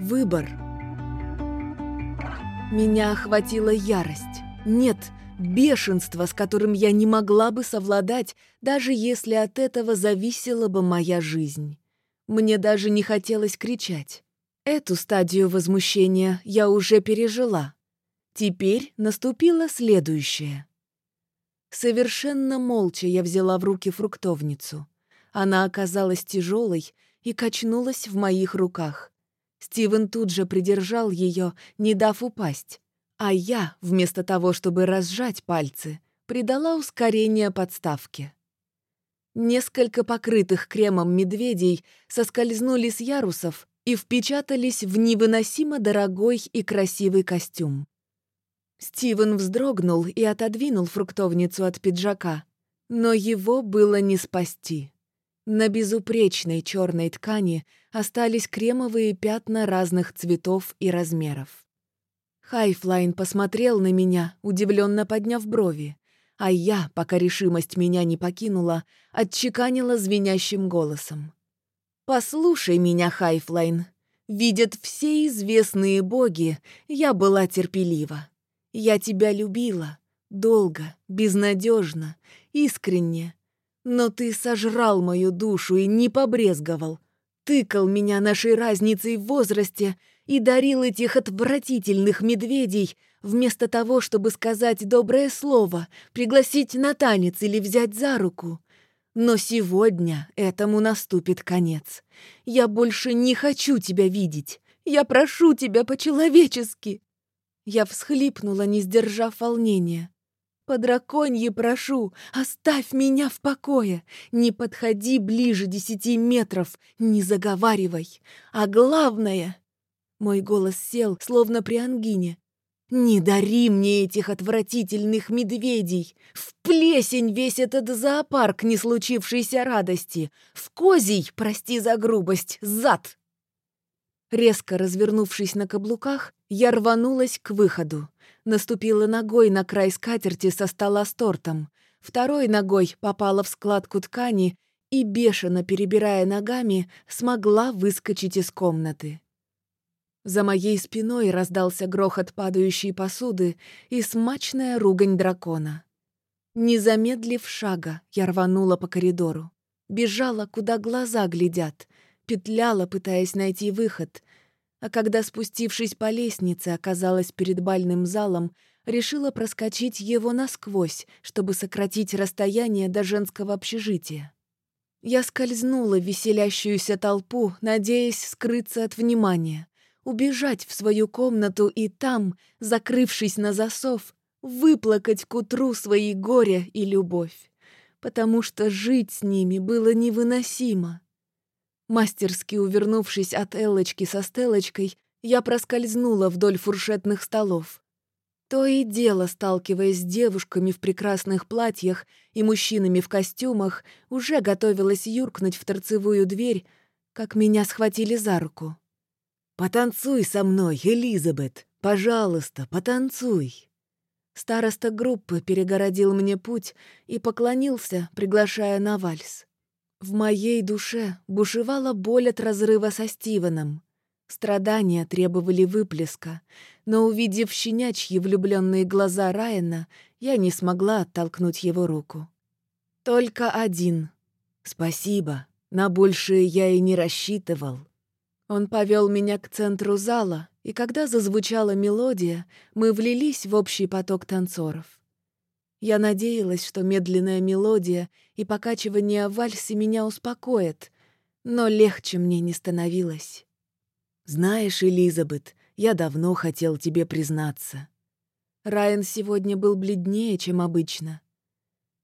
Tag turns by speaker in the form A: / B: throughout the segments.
A: Выбор. Меня охватила ярость. Нет, бешенство, с которым я не могла бы совладать, даже если от этого зависела бы моя жизнь. Мне даже не хотелось кричать. Эту стадию возмущения я уже пережила. Теперь наступило следующее. Совершенно молча я взяла в руки фруктовницу. Она оказалась тяжелой и качнулась в моих руках. Стивен тут же придержал ее, не дав упасть. А я, вместо того, чтобы разжать пальцы, придала ускорение подставке. Несколько покрытых кремом медведей соскользнули с ярусов и впечатались в невыносимо дорогой и красивый костюм. Стивен вздрогнул и отодвинул фруктовницу от пиджака, но его было не спасти. На безупречной черной ткани остались кремовые пятна разных цветов и размеров. Хайфлайн посмотрел на меня, удивленно подняв брови, а я, пока решимость меня не покинула, отчеканила звенящим голосом. «Послушай меня, Хайфлайн. Видят все известные боги, я была терпелива. Я тебя любила. Долго, безнадежно, искренне. Но ты сожрал мою душу и не побрезговал. Тыкал меня нашей разницей в возрасте и дарил этих отвратительных медведей, вместо того, чтобы сказать доброе слово, пригласить на танец или взять за руку. Но сегодня этому наступит конец. Я больше не хочу тебя видеть. Я прошу тебя по-человечески. Я всхлипнула, не сдержав волнения. «По драконье прошу, оставь меня в покое, не подходи ближе десяти метров, не заговаривай. А главное...» Мой голос сел, словно при ангине. «Не дари мне этих отвратительных медведей! В плесень весь этот зоопарк не случившейся радости! В козий, прости за грубость, зад!» Резко развернувшись на каблуках, я рванулась к выходу. Наступила ногой на край скатерти со стола с тортом. Второй ногой попала в складку ткани и, бешено перебирая ногами, смогла выскочить из комнаты. За моей спиной раздался грохот падающей посуды и смачная ругань дракона. Не замедлив шага, я рванула по коридору. Бежала, куда глаза глядят, петляла, пытаясь найти выход, а когда, спустившись по лестнице, оказалась перед бальным залом, решила проскочить его насквозь, чтобы сократить расстояние до женского общежития. Я скользнула в веселящуюся толпу, надеясь скрыться от внимания, убежать в свою комнату и там, закрывшись на засов, выплакать к утру свои горя и любовь, потому что жить с ними было невыносимо. Мастерски увернувшись от Эллочки со Стеллочкой, я проскользнула вдоль фуршетных столов. То и дело, сталкиваясь с девушками в прекрасных платьях и мужчинами в костюмах, уже готовилась юркнуть в торцевую дверь, как меня схватили за руку. «Потанцуй со мной, Элизабет! Пожалуйста, потанцуй!» Староста группы перегородил мне путь и поклонился, приглашая на вальс. В моей душе бушевала боль от разрыва со Стивеном. Страдания требовали выплеска, но, увидев щенячьи влюбленные глаза Райана, я не смогла оттолкнуть его руку. Только один. «Спасибо, на большее я и не рассчитывал». Он повел меня к центру зала, и когда зазвучала мелодия, мы влились в общий поток танцоров. Я надеялась, что медленная мелодия и покачивание в меня успокоят, но легче мне не становилось. «Знаешь, Элизабет, я давно хотел тебе признаться». Райан сегодня был бледнее, чем обычно.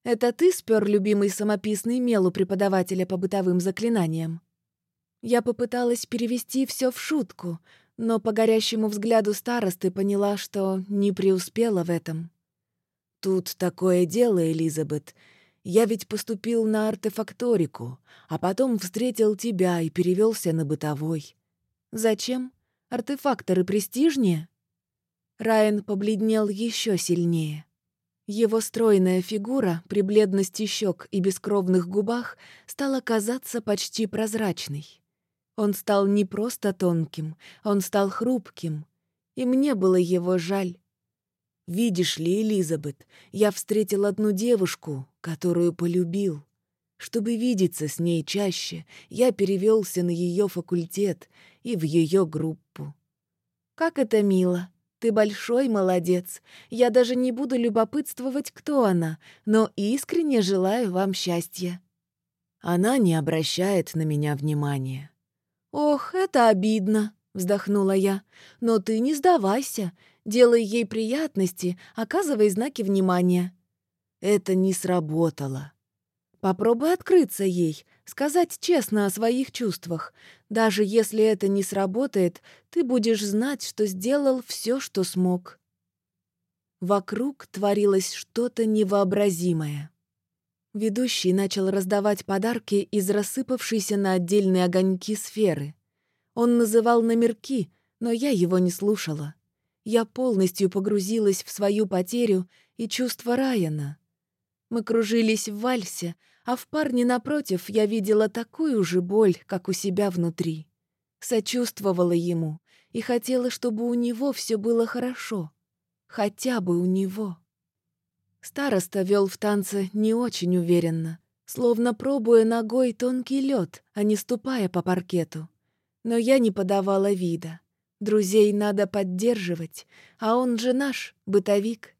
A: «Это ты спер любимый самописный мел у преподавателя по бытовым заклинаниям?» Я попыталась перевести все в шутку, но по горящему взгляду старосты поняла, что не преуспела в этом. «Тут такое дело, Элизабет. Я ведь поступил на артефакторику, а потом встретил тебя и перевелся на бытовой. Зачем? Артефакторы престижнее?» Райан побледнел еще сильнее. Его стройная фигура при бледности щек и бескровных губах стала казаться почти прозрачной. Он стал не просто тонким, он стал хрупким, и мне было его жаль. Видишь ли, Элизабет, я встретил одну девушку, которую полюбил. Чтобы видеться с ней чаще, я перевелся на ее факультет и в ее группу. Как это мило! Ты большой молодец. Я даже не буду любопытствовать, кто она, но искренне желаю вам счастья. Она не обращает на меня внимания. «Ох, это обидно», — вздохнула я. «Но ты не сдавайся. Делай ей приятности, оказывай знаки внимания». Это не сработало. Попробуй открыться ей, сказать честно о своих чувствах. Даже если это не сработает, ты будешь знать, что сделал все, что смог. Вокруг творилось что-то невообразимое. Ведущий начал раздавать подарки из рассыпавшейся на отдельные огоньки сферы. Он называл номерки, но я его не слушала. Я полностью погрузилась в свою потерю и чувство Райана. Мы кружились в вальсе, а в парне напротив я видела такую же боль, как у себя внутри. Сочувствовала ему и хотела, чтобы у него все было хорошо. Хотя бы у него. Староста вел в танце не очень уверенно, словно пробуя ногой тонкий лед, а не ступая по паркету. Но я не подавала вида. Друзей надо поддерживать, а он же наш, бытовик.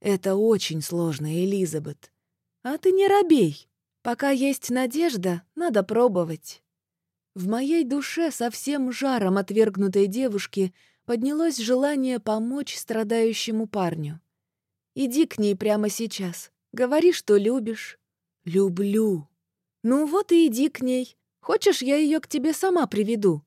A: Это очень сложно, Элизабет. А ты не робей. Пока есть надежда, надо пробовать. В моей душе совсем жаром отвергнутой девушки поднялось желание помочь страдающему парню. Иди к ней прямо сейчас. Говори, что любишь. Люблю. Ну вот и иди к ней. Хочешь, я ее к тебе сама приведу?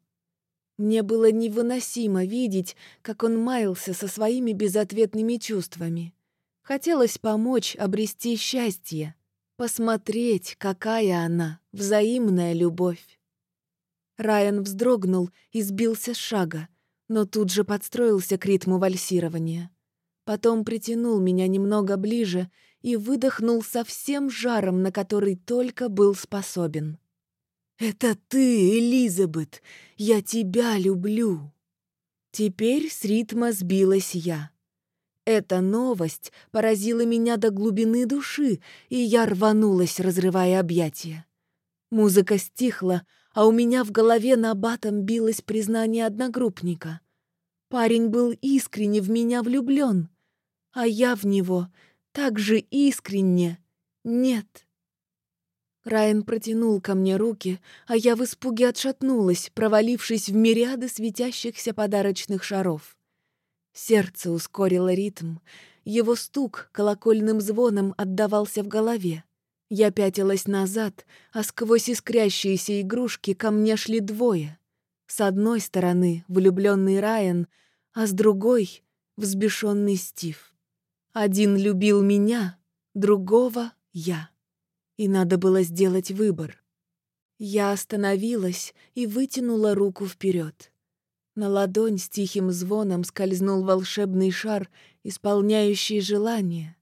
A: Мне было невыносимо видеть, как он маялся со своими безответными чувствами. Хотелось помочь обрести счастье, посмотреть, какая она, взаимная любовь. Райан вздрогнул и сбился с шага, но тут же подстроился к ритму вальсирования. Потом притянул меня немного ближе и выдохнул со всем жаром, на который только был способен. «Это ты, Элизабет! Я тебя люблю!» Теперь с ритма сбилась я. Эта новость поразила меня до глубины души, и я рванулась, разрывая объятия. Музыка стихла, а у меня в голове на батом билось признание одногруппника. Парень был искренне в меня влюблен, а я в него так же искренне нет. Райан протянул ко мне руки, а я в испуге отшатнулась, провалившись в мириады светящихся подарочных шаров. Сердце ускорило ритм. Его стук колокольным звоном отдавался в голове. Я пятилась назад, а сквозь искрящиеся игрушки ко мне шли двое. С одной стороны влюбленный Райан, а с другой — взбешенный Стив. Один любил меня, другого — я. И надо было сделать выбор. Я остановилась и вытянула руку вперед. На ладонь с тихим звоном скользнул волшебный шар, исполняющий желание.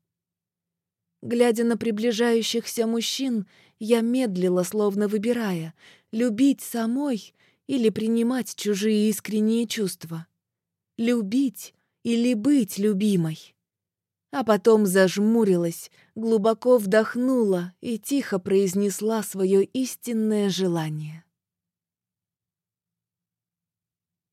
A: Глядя на приближающихся мужчин, я медлила, словно выбирая, любить самой или принимать чужие искренние чувства. Любить или быть любимой. А потом зажмурилась, глубоко вдохнула и тихо произнесла свое истинное желание.